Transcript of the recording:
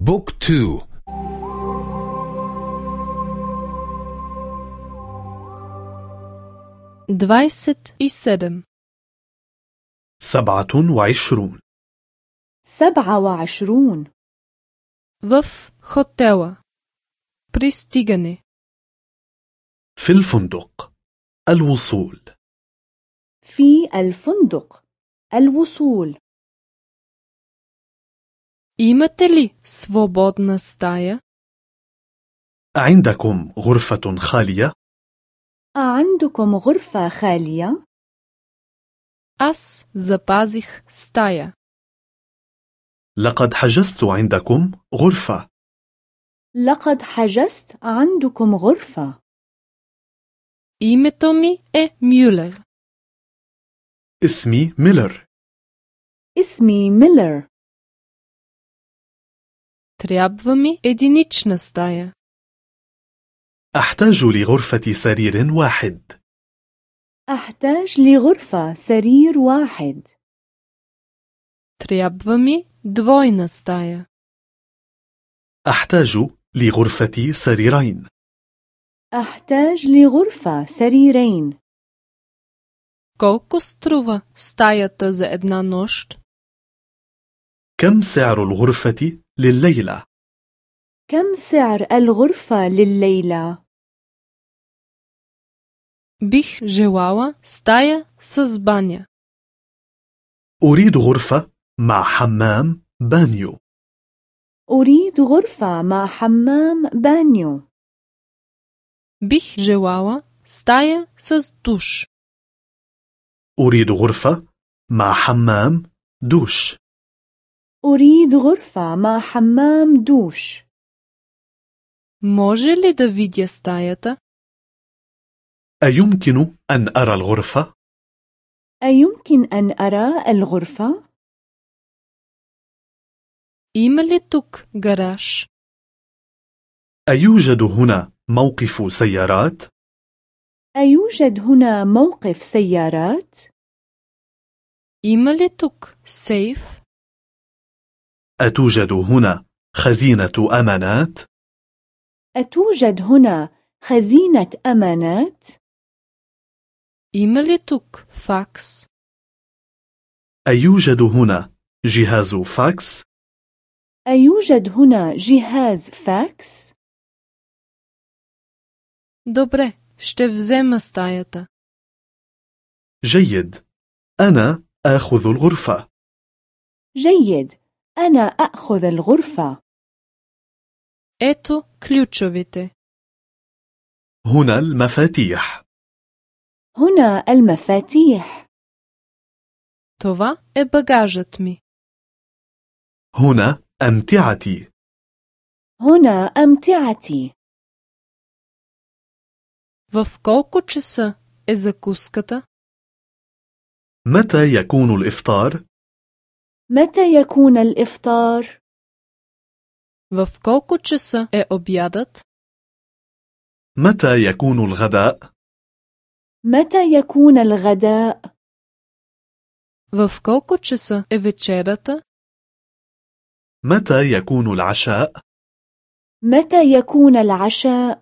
book two Двайсет и седем سبعة وعشرون. سبعة وعشرون. В хотела пристигане في الفندق. الوصول. في الفندق. الوصول. Имате ли свободна стая? عندكم غرفة خالية؟ أعندكم غرفة خالية؟ Аз запазих стая. لقد حجزت عندكم غرفة لقد حجزت عندكم غرفة Името ми е Мюлер. اسمي ميلر اسمي ميلر Трябва ми единична стая. أحتاج لغرفة سرير واحد أحتاج لغرفة سرير واحد Трябва ми двойна стая. أحتاج لغرفة سريرين أحتاج لغرفة سريرين Колко струва стаята за една нощ? كم سعر الغرفة لليلة؟ كم سعر الغرفة لليلة؟ بيخ جواوا ستايا سزبانيا أريد غرفة مع حمام بانيو. أريد غرفة مع حمام بانيو. Бих желала стая с душ أريد غرفة مع حمام دوش. أريد غرفة مع حمام دوش Може ли да видя стаята? أيمكن أن أرى الغرفة؟ أيمكن أن أرى الغرفة؟ Има ли тук гараж? أيوجد هنا موقف سيارات؟ أيوجد هنا موقف سيارات؟ Има ли тук сейф? أتوجد هنا خزينة أمانات؟ أتوجد هنا خزينة أمانات؟ Има ли тук факс? أيوجد هنا جهاز فاكس؟ أيوجد هنا جهاز فاكس؟ Добре, ще взема стаята. جيد أنا آخذ الغرفة جيد أنا أخذ الغرفة Ето ключовите. هنا المفاتيح هنا المفاتيح Това е багажът ми. هنا أمتعتي هنا أمتعتي В колко часа е закуската? متى يكون الإفطار؟ متى يكون الإفطار؟ В колко часа е обядът? متى يكون الغداء؟ متى يكون الغداء؟ В колко часа е вечерата? متى يكون العشاء؟ متى يكون العشاء؟